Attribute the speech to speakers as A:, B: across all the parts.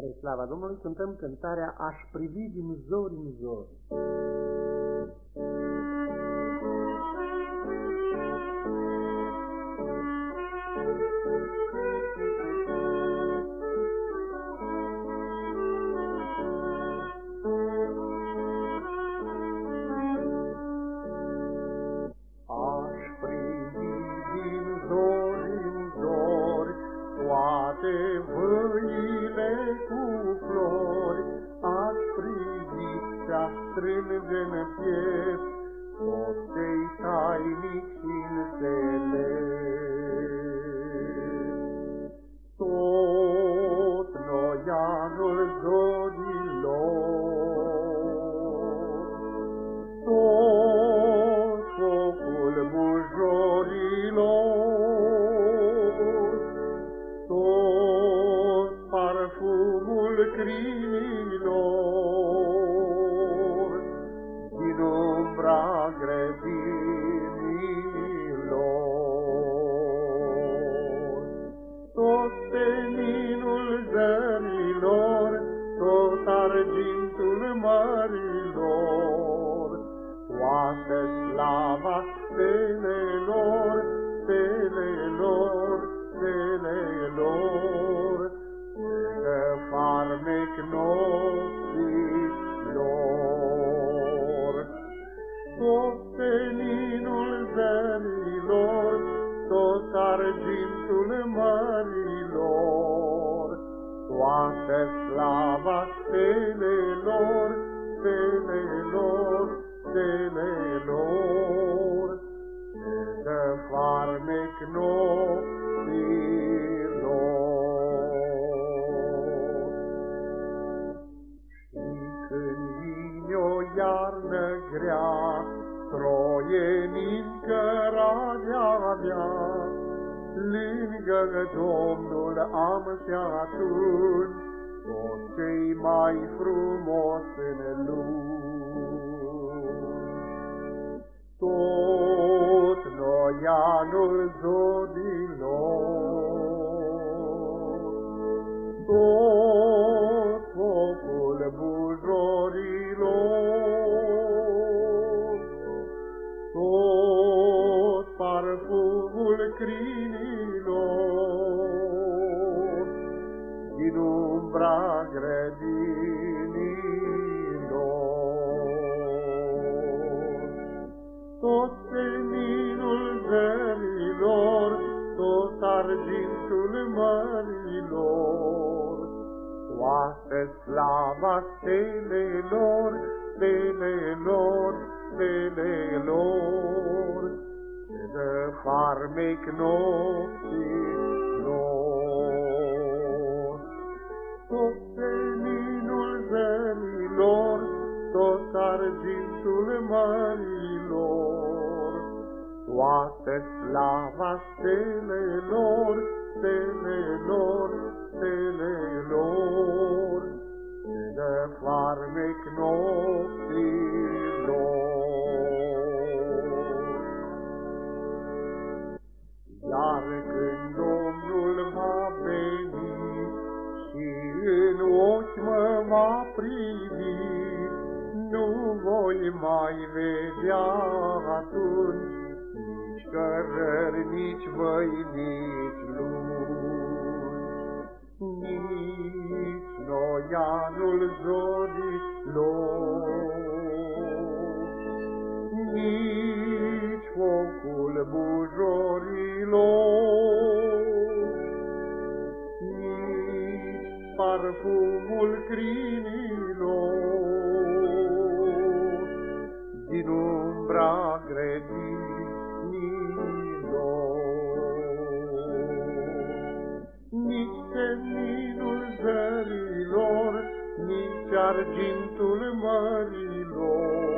A: Spre slava Domnului cântăm cântarea Aș privi din zori în zori.
B: Să strânge în piept tot cei tainic și înțeles. Tot noianul zorilor, tot focul bujorilor, tot parfumul crinilor, umbra grădinilor. Tot seninul zărilor, tot argintul mărilor, toată slava stelelor, tot argintul mărilor, toată slava stelelor, stelelor, stelelor, lângă farmec nopților. Și când vine o iarnă grea, troienind căradea mea, lângă Domnul am și atunci tot cei mai frumos în lume. Tot noianul zodilor, umbra grădinilor. Tot seninul zărilor, tot argintul mărilor, toată slava stelelor, stelelor, stelelor, ce dă farmec nopților. Toată slava stelelor, stelelor, stelelor, ce dă farmec nopților. Iar când Domnul va veni și în ochi mă va privi, nu voi mai vedea atunci nici cărări, nici văi, nici lungi, nici noianul zorilor, nici focul bujorilor, nici parfumul crinilor, din umbra grădinilor. Argintul mărilor,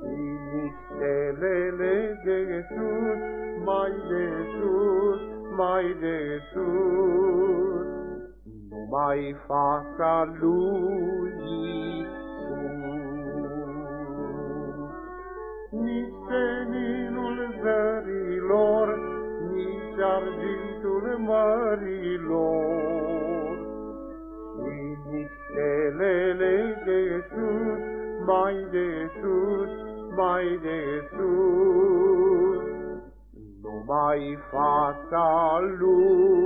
B: și nici stelele de sus, mai de sus, mai de sus, numai fața lui Iisus. Nici seninul zărilor, nici argintul mărilor, stelele de sus, mai de sus, mai de sus. Numai fața lui